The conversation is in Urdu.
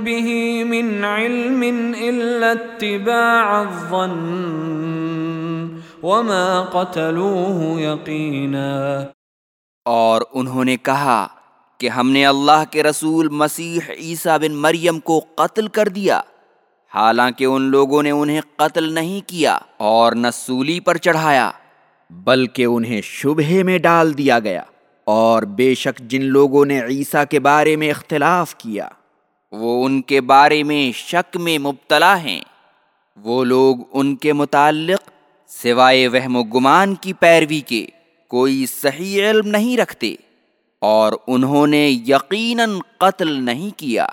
به من علم إلا اتباع الظن وما قتلوه يقينا اور انہوں نے کہا کہ ہم نے اللہ کے رسول مسیح عیسیٰ بن مریم کو قتل کر دیا، حالانکہ ان لوگوں نے انہیں قتل نہیں کیا اور نہ سولی پر چڑھایا، بلکہ انہیں شبہ میں ڈال دیا گیا اور بے شک جن لوگوں نے عیسیٰ کے بارے میں اختلاف کیا۔ وہ ان کے بارے میں شک میں مبتلا ہیں۔ وہ لوگ ان کے متعلق سوائے وہم و گمان کی پیروی کے کوئی صحیح علم نہیں رکھتے اور انہوں نے یقیناً قتل نہیں کیا۔